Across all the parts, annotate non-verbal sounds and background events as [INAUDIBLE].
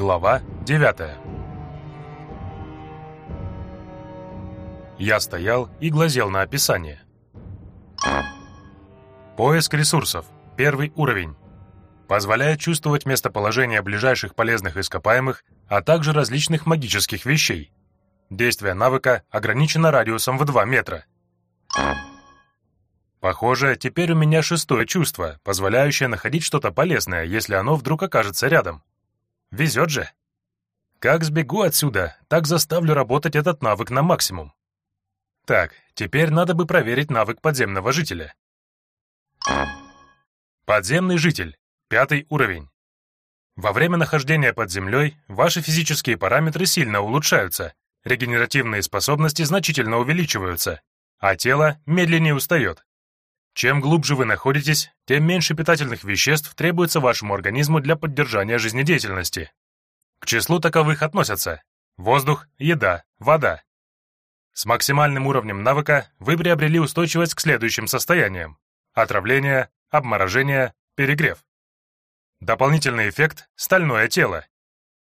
Глава 9 Я стоял и глазел на описание. Поиск ресурсов. Первый уровень. Позволяет чувствовать местоположение ближайших полезных ископаемых, а также различных магических вещей. Действие навыка ограничено радиусом в 2 метра. Похоже, теперь у меня шестое чувство, позволяющее находить что-то полезное, если оно вдруг окажется рядом. Везет же. Как сбегу отсюда, так заставлю работать этот навык на максимум. Так, теперь надо бы проверить навык подземного жителя. Подземный житель. Пятый уровень. Во время нахождения под землей ваши физические параметры сильно улучшаются, регенеративные способности значительно увеличиваются, а тело медленнее устает. Чем глубже вы находитесь, тем меньше питательных веществ требуется вашему организму для поддержания жизнедеятельности. К числу таковых относятся воздух, еда, вода. С максимальным уровнем навыка вы приобрели устойчивость к следующим состояниям – отравление, обморожение, перегрев. Дополнительный эффект – стальное тело.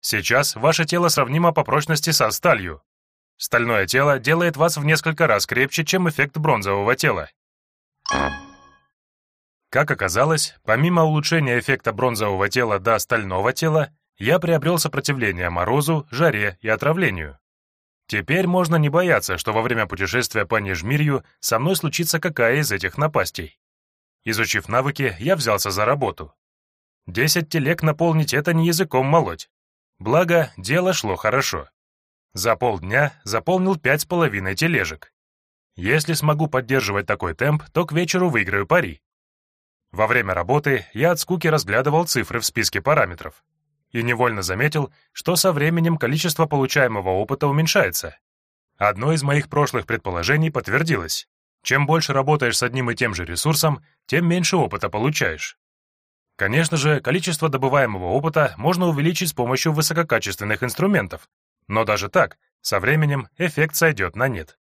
Сейчас ваше тело сравнимо по прочности со сталью. Стальное тело делает вас в несколько раз крепче, чем эффект бронзового тела. Как оказалось, помимо улучшения эффекта бронзового тела до стального тела, я приобрел сопротивление морозу, жаре и отравлению. Теперь можно не бояться, что во время путешествия по Нижмирью со мной случится какая из этих напастей. Изучив навыки, я взялся за работу. Десять телег наполнить — это не языком молоть. Благо, дело шло хорошо. За полдня заполнил пять с половиной тележек. Если смогу поддерживать такой темп, то к вечеру выиграю пари. Во время работы я от скуки разглядывал цифры в списке параметров и невольно заметил, что со временем количество получаемого опыта уменьшается. Одно из моих прошлых предположений подтвердилось. Чем больше работаешь с одним и тем же ресурсом, тем меньше опыта получаешь. Конечно же, количество добываемого опыта можно увеличить с помощью высококачественных инструментов, но даже так, со временем эффект сойдет на нет.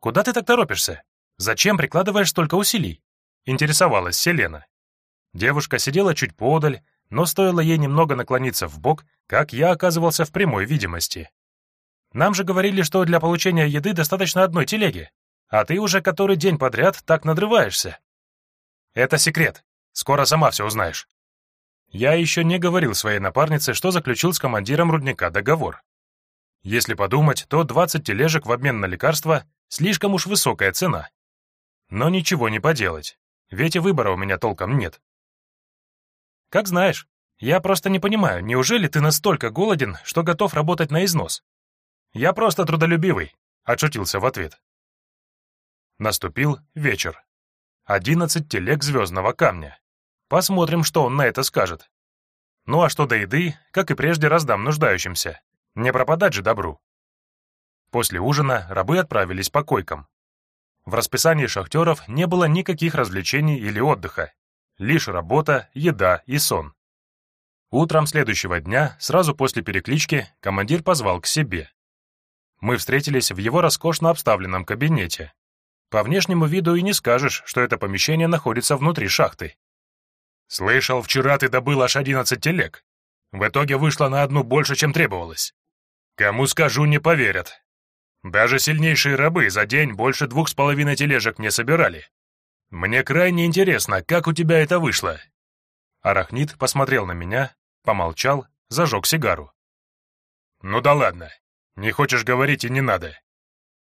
«Куда ты так торопишься? Зачем прикладываешь столько усилий?» — интересовалась Селена. Девушка сидела чуть подаль, но стоило ей немного наклониться в бок, как я оказывался в прямой видимости. «Нам же говорили, что для получения еды достаточно одной телеги, а ты уже который день подряд так надрываешься». «Это секрет. Скоро сама все узнаешь». Я еще не говорил своей напарнице, что заключил с командиром рудника договор. Если подумать, то 20 тележек в обмен на лекарства — слишком уж высокая цена. Но ничего не поделать, ведь и выбора у меня толком нет. Как знаешь, я просто не понимаю, неужели ты настолько голоден, что готов работать на износ? Я просто трудолюбивый, отшутился в ответ. Наступил вечер. Одиннадцать телег звездного камня. Посмотрим, что он на это скажет. Ну а что до еды, как и прежде, раздам нуждающимся. Не пропадать же добру. После ужина рабы отправились по койкам. В расписании шахтеров не было никаких развлечений или отдыха. Лишь работа, еда и сон. Утром следующего дня, сразу после переклички, командир позвал к себе. Мы встретились в его роскошно обставленном кабинете. По внешнему виду и не скажешь, что это помещение находится внутри шахты. «Слышал, вчера ты добыл аж одиннадцать телег. В итоге вышло на одну больше, чем требовалось. Кому скажу, не поверят. Даже сильнейшие рабы за день больше двух с половиной тележек не собирали. Мне крайне интересно, как у тебя это вышло?» Арахнит посмотрел на меня, помолчал, зажег сигару. «Ну да ладно. Не хочешь говорить и не надо.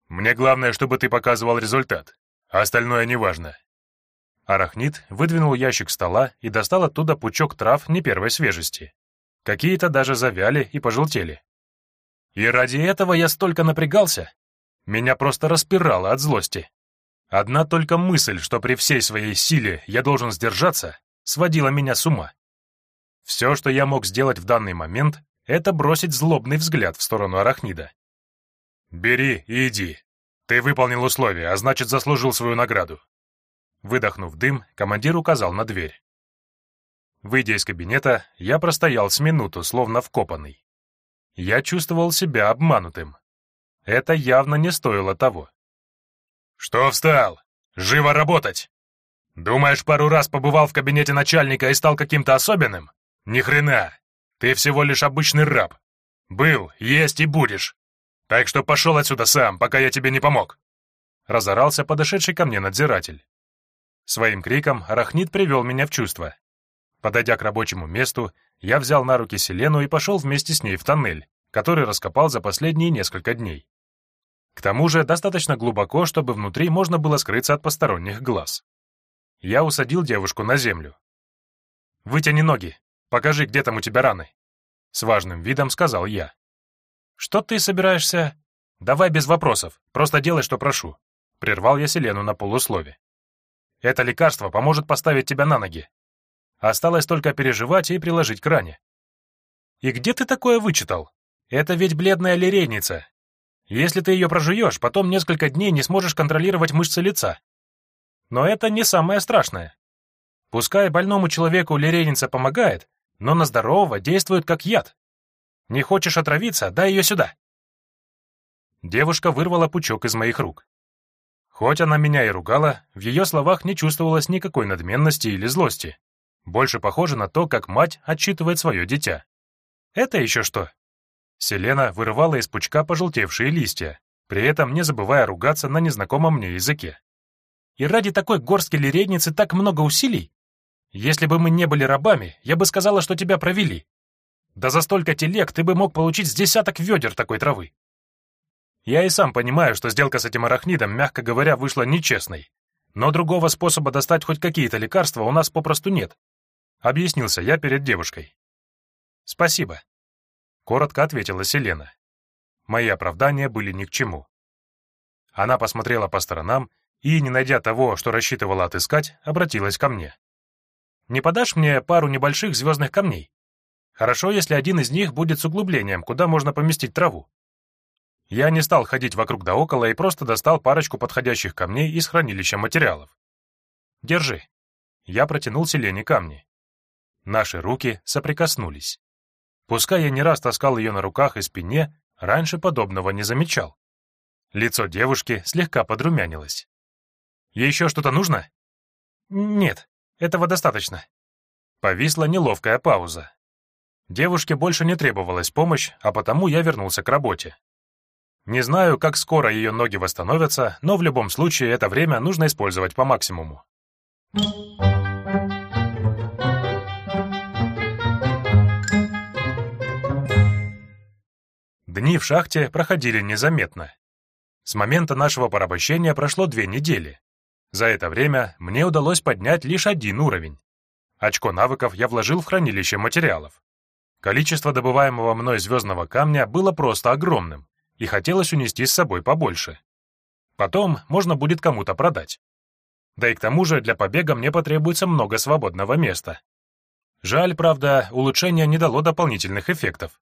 Мне главное, чтобы ты показывал результат. А остальное неважно». Арахнит выдвинул ящик стола и достал оттуда пучок трав не первой свежести. Какие-то даже завяли и пожелтели. И ради этого я столько напрягался. Меня просто распирало от злости. Одна только мысль, что при всей своей силе я должен сдержаться, сводила меня с ума. Все, что я мог сделать в данный момент, это бросить злобный взгляд в сторону арахнида. «Бери и иди. Ты выполнил условия, а значит, заслужил свою награду». Выдохнув дым, командир указал на дверь. Выйдя из кабинета, я простоял с минуту, словно вкопанный. Я чувствовал себя обманутым. Это явно не стоило того. «Что встал? Живо работать! Думаешь, пару раз побывал в кабинете начальника и стал каким-то особенным? Ни хрена! Ты всего лишь обычный раб. Был, есть и будешь. Так что пошел отсюда сам, пока я тебе не помог!» Разорался подошедший ко мне надзиратель. Своим криком арахнит привел меня в чувство. Подойдя к рабочему месту, я взял на руки Селену и пошел вместе с ней в тоннель, который раскопал за последние несколько дней. К тому же достаточно глубоко, чтобы внутри можно было скрыться от посторонних глаз. Я усадил девушку на землю. «Вытяни ноги, покажи, где там у тебя раны», — с важным видом сказал я. «Что ты собираешься...» «Давай без вопросов, просто делай, что прошу», — прервал я Селену на полуслове. «Это лекарство поможет поставить тебя на ноги. Осталось только переживать и приложить к ране». «И где ты такое вычитал? Это ведь бледная лирейница. Если ты ее прожуешь, потом несколько дней не сможешь контролировать мышцы лица. Но это не самое страшное. Пускай больному человеку лирейница помогает, но на здорового действует как яд. Не хочешь отравиться, дай ее сюда. Девушка вырвала пучок из моих рук. Хоть она меня и ругала, в ее словах не чувствовалось никакой надменности или злости. Больше похоже на то, как мать отчитывает свое дитя. Это еще что? Селена вырывала из пучка пожелтевшие листья, при этом не забывая ругаться на незнакомом мне языке. И ради такой горстки лиредницы так много усилий? Если бы мы не были рабами, я бы сказала, что тебя провели. Да за столько телег ты бы мог получить с десяток ведер такой травы. Я и сам понимаю, что сделка с этим арахнидом, мягко говоря, вышла нечестной. Но другого способа достать хоть какие-то лекарства у нас попросту нет. Объяснился я перед девушкой. Спасибо. Коротко ответила Селена. Мои оправдания были ни к чему. Она посмотрела по сторонам и, не найдя того, что рассчитывала отыскать, обратилась ко мне. «Не подашь мне пару небольших звездных камней? Хорошо, если один из них будет с углублением, куда можно поместить траву. Я не стал ходить вокруг да около и просто достал парочку подходящих камней из хранилища материалов. Держи. Я протянул Селене камни. Наши руки соприкоснулись. Пускай я не раз таскал ее на руках и спине, раньше подобного не замечал. Лицо девушки слегка подрумянилось. «Еще что-то нужно?» «Нет, этого достаточно». Повисла неловкая пауза. Девушке больше не требовалась помощь, а потому я вернулся к работе. Не знаю, как скоро ее ноги восстановятся, но в любом случае это время нужно использовать по максимуму. Дни в шахте проходили незаметно. С момента нашего порабощения прошло две недели. За это время мне удалось поднять лишь один уровень. Очко навыков я вложил в хранилище материалов. Количество добываемого мной звездного камня было просто огромным, и хотелось унести с собой побольше. Потом можно будет кому-то продать. Да и к тому же для побега мне потребуется много свободного места. Жаль, правда, улучшение не дало дополнительных эффектов.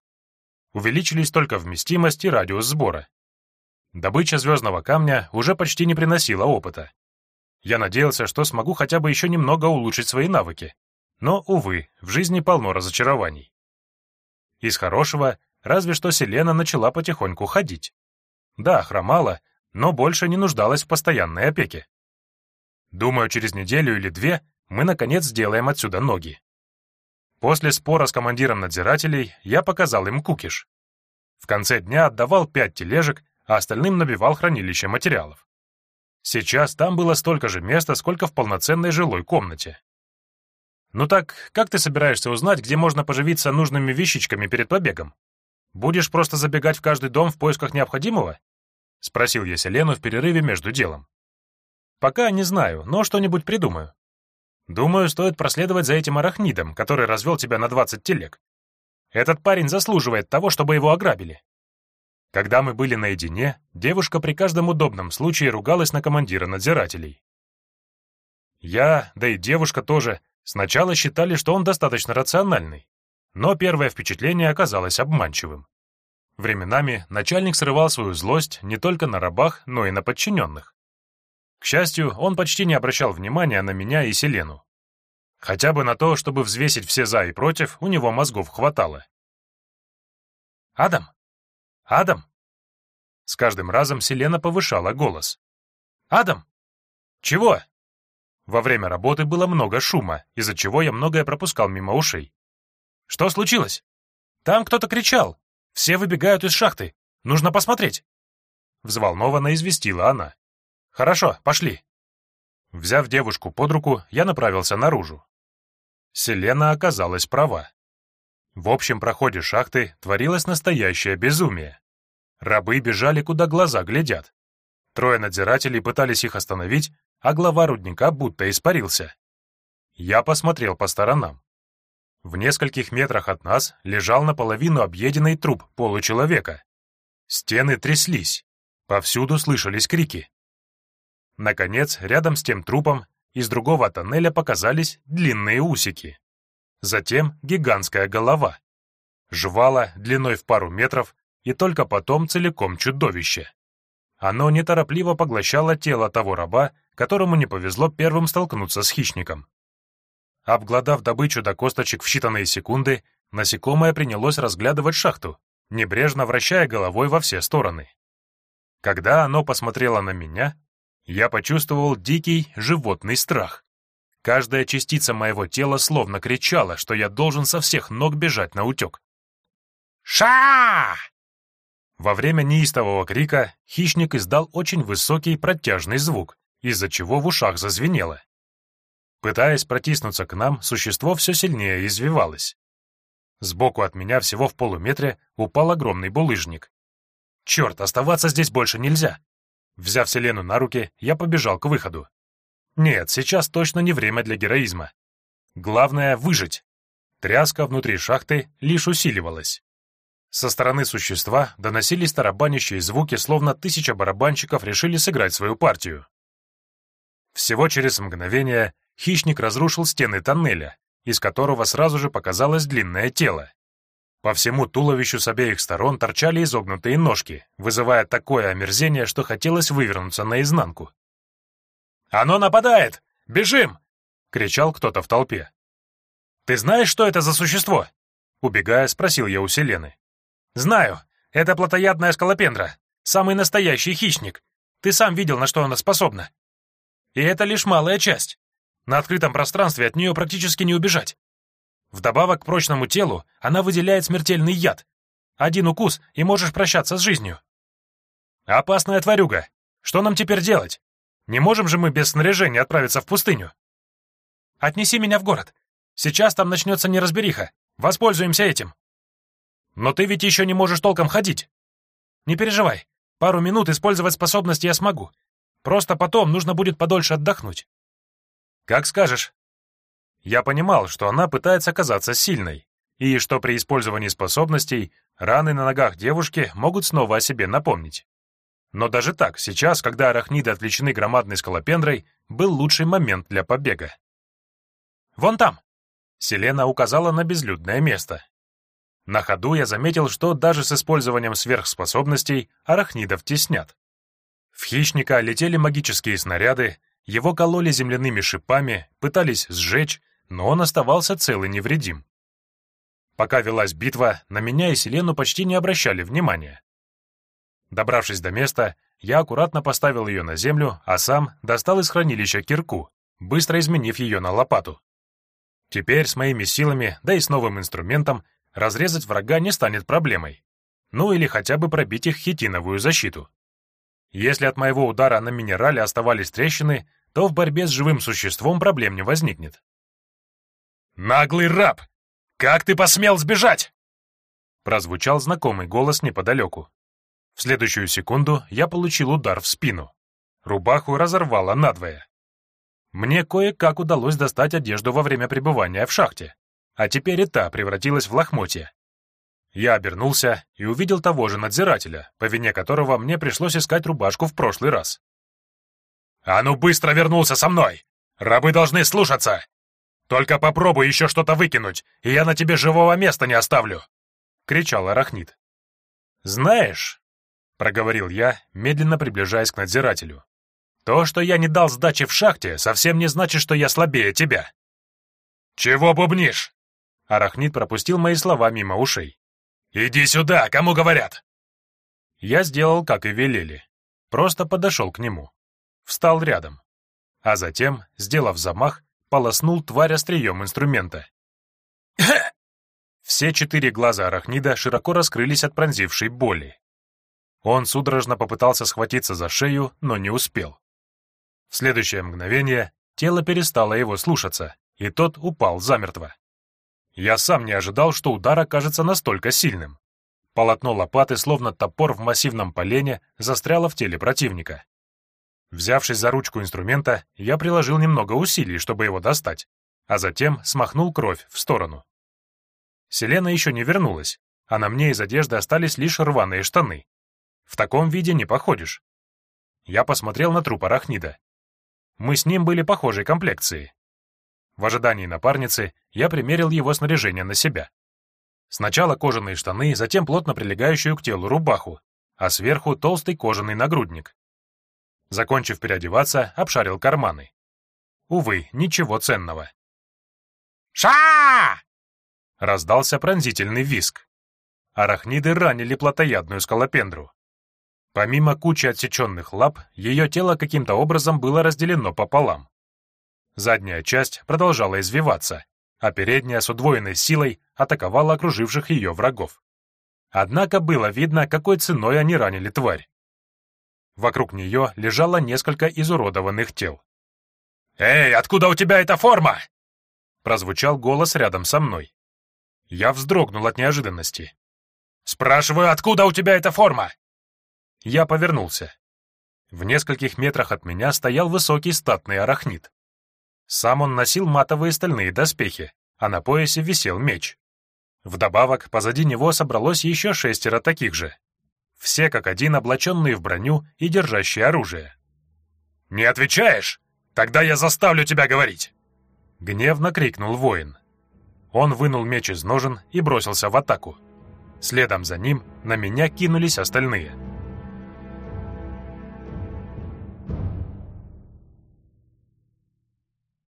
Увеличились только вместимость и радиус сбора. Добыча звездного камня уже почти не приносила опыта. Я надеялся, что смогу хотя бы еще немного улучшить свои навыки. Но, увы, в жизни полно разочарований. Из хорошего разве что Селена начала потихоньку ходить. Да, хромала, но больше не нуждалась в постоянной опеке. Думаю, через неделю или две мы, наконец, сделаем отсюда ноги. После спора с командиром надзирателей я показал им кукиш. В конце дня отдавал пять тележек, а остальным набивал хранилище материалов. Сейчас там было столько же места, сколько в полноценной жилой комнате. «Ну так, как ты собираешься узнать, где можно поживиться нужными вещичками перед побегом? Будешь просто забегать в каждый дом в поисках необходимого?» — спросил я Селену в перерыве между делом. «Пока не знаю, но что-нибудь придумаю. Думаю, стоит проследовать за этим арахнидом, который развел тебя на 20 телег. Этот парень заслуживает того, чтобы его ограбили». Когда мы были наедине, девушка при каждом удобном случае ругалась на командира надзирателей. Я, да и девушка тоже, Сначала считали, что он достаточно рациональный, но первое впечатление оказалось обманчивым. Временами начальник срывал свою злость не только на рабах, но и на подчиненных. К счастью, он почти не обращал внимания на меня и Селену. Хотя бы на то, чтобы взвесить все «за» и «против», у него мозгов хватало. «Адам! Адам!» С каждым разом Селена повышала голос. «Адам! Чего?» Во время работы было много шума, из-за чего я многое пропускал мимо ушей. «Что случилось? Там кто-то кричал. Все выбегают из шахты. Нужно посмотреть!» Взволнованно известила она. «Хорошо, пошли!» Взяв девушку под руку, я направился наружу. Селена оказалась права. В общем проходе шахты творилось настоящее безумие. Рабы бежали, куда глаза глядят. Трое надзирателей пытались их остановить, а глава рудника будто испарился. Я посмотрел по сторонам. В нескольких метрах от нас лежал наполовину объеденный труп получеловека. Стены тряслись, повсюду слышались крики. Наконец, рядом с тем трупом из другого тоннеля показались длинные усики. Затем гигантская голова. Жвала длиной в пару метров и только потом целиком чудовище. Оно неторопливо поглощало тело того раба, которому не повезло первым столкнуться с хищником. Обглодав добычу до косточек в считанные секунды, насекомое принялось разглядывать шахту, небрежно вращая головой во все стороны. Когда оно посмотрело на меня, я почувствовал дикий животный страх. Каждая частица моего тела словно кричала, что я должен со всех ног бежать на утек. «Ша!» Во время неистового крика хищник издал очень высокий протяжный звук, из-за чего в ушах зазвенело. Пытаясь протиснуться к нам, существо все сильнее извивалось. Сбоку от меня, всего в полуметре, упал огромный булыжник. Черт, оставаться здесь больше нельзя. Взяв Селену на руки, я побежал к выходу. Нет, сейчас точно не время для героизма. Главное — выжить. Тряска внутри шахты лишь усиливалась. Со стороны существа доносились тарабанящие звуки, словно тысяча барабанщиков решили сыграть свою партию. Всего через мгновение хищник разрушил стены тоннеля, из которого сразу же показалось длинное тело. По всему туловищу с обеих сторон торчали изогнутые ножки, вызывая такое омерзение, что хотелось вывернуться наизнанку. «Оно нападает! Бежим!» — кричал кто-то в толпе. «Ты знаешь, что это за существо?» Убегая, спросил я у Селены. «Знаю. Это плотоядная скалопендра. Самый настоящий хищник. Ты сам видел, на что она способна. И это лишь малая часть. На открытом пространстве от нее практически не убежать. Вдобавок к прочному телу она выделяет смертельный яд. Один укус, и можешь прощаться с жизнью. Опасная тварюга. Что нам теперь делать? Не можем же мы без снаряжения отправиться в пустыню? Отнеси меня в город. Сейчас там начнется неразбериха. Воспользуемся этим. Но ты ведь еще не можешь толком ходить. Не переживай, пару минут использовать способности я смогу. Просто потом нужно будет подольше отдохнуть. Как скажешь. Я понимал, что она пытается казаться сильной, и что при использовании способностей раны на ногах девушки могут снова о себе напомнить. Но даже так, сейчас, когда арахниды отвлечены громадной скалопендрой, был лучший момент для побега. «Вон там!» Селена указала на безлюдное место. На ходу я заметил, что даже с использованием сверхспособностей арахнидов теснят. В хищника летели магические снаряды, его кололи земляными шипами, пытались сжечь, но он оставался цел и невредим. Пока велась битва, на меня и Селену почти не обращали внимания. Добравшись до места, я аккуратно поставил ее на землю, а сам достал из хранилища кирку, быстро изменив ее на лопату. Теперь с моими силами, да и с новым инструментом, разрезать врага не станет проблемой. Ну или хотя бы пробить их хитиновую защиту. Если от моего удара на минерале оставались трещины, то в борьбе с живым существом проблем не возникнет. «Наглый раб! Как ты посмел сбежать?» Прозвучал знакомый голос неподалеку. В следующую секунду я получил удар в спину. Рубаху разорвало надвое. Мне кое-как удалось достать одежду во время пребывания в шахте а теперь и та превратилась в лохмотье. Я обернулся и увидел того же надзирателя, по вине которого мне пришлось искать рубашку в прошлый раз. «А ну быстро вернулся со мной! Рабы должны слушаться! Только попробуй еще что-то выкинуть, и я на тебе живого места не оставлю!» — кричал Арахнит. «Знаешь...» — проговорил я, медленно приближаясь к надзирателю. «То, что я не дал сдачи в шахте, совсем не значит, что я слабее тебя». «Чего бубнишь? Арахнит пропустил мои слова мимо ушей. «Иди сюда, кому говорят!» Я сделал, как и велели. Просто подошел к нему. Встал рядом. А затем, сделав замах, полоснул тварь острием инструмента. [LAUGHS] Все четыре глаза арахнида широко раскрылись от пронзившей боли. Он судорожно попытался схватиться за шею, но не успел. В следующее мгновение тело перестало его слушаться, и тот упал замертво. Я сам не ожидал, что удар окажется настолько сильным. Полотно лопаты, словно топор в массивном полене, застряло в теле противника. Взявшись за ручку инструмента, я приложил немного усилий, чтобы его достать, а затем смахнул кровь в сторону. Селена еще не вернулась, а на мне из одежды остались лишь рваные штаны. В таком виде не походишь. Я посмотрел на труп арахнида. Мы с ним были похожей комплекции. В ожидании напарницы я примерил его снаряжение на себя. Сначала кожаные штаны, затем плотно прилегающую к телу рубаху, а сверху толстый кожаный нагрудник. Закончив переодеваться, обшарил карманы. Увы, ничего ценного. «Ша!» — раздался пронзительный виск. Арахниды ранили плотоядную скалопендру. Помимо кучи отсеченных лап, ее тело каким-то образом было разделено пополам. Задняя часть продолжала извиваться, а передняя с удвоенной силой атаковала окруживших ее врагов. Однако было видно, какой ценой они ранили тварь. Вокруг нее лежало несколько изуродованных тел. «Эй, откуда у тебя эта форма?» Прозвучал голос рядом со мной. Я вздрогнул от неожиданности. «Спрашиваю, откуда у тебя эта форма?» Я повернулся. В нескольких метрах от меня стоял высокий статный арахнит. Сам он носил матовые стальные доспехи, а на поясе висел меч. Вдобавок, позади него собралось еще шестеро таких же. Все как один облаченные в броню и держащие оружие. «Не отвечаешь? Тогда я заставлю тебя говорить!» Гневно крикнул воин. Он вынул меч из ножен и бросился в атаку. Следом за ним на меня кинулись остальные —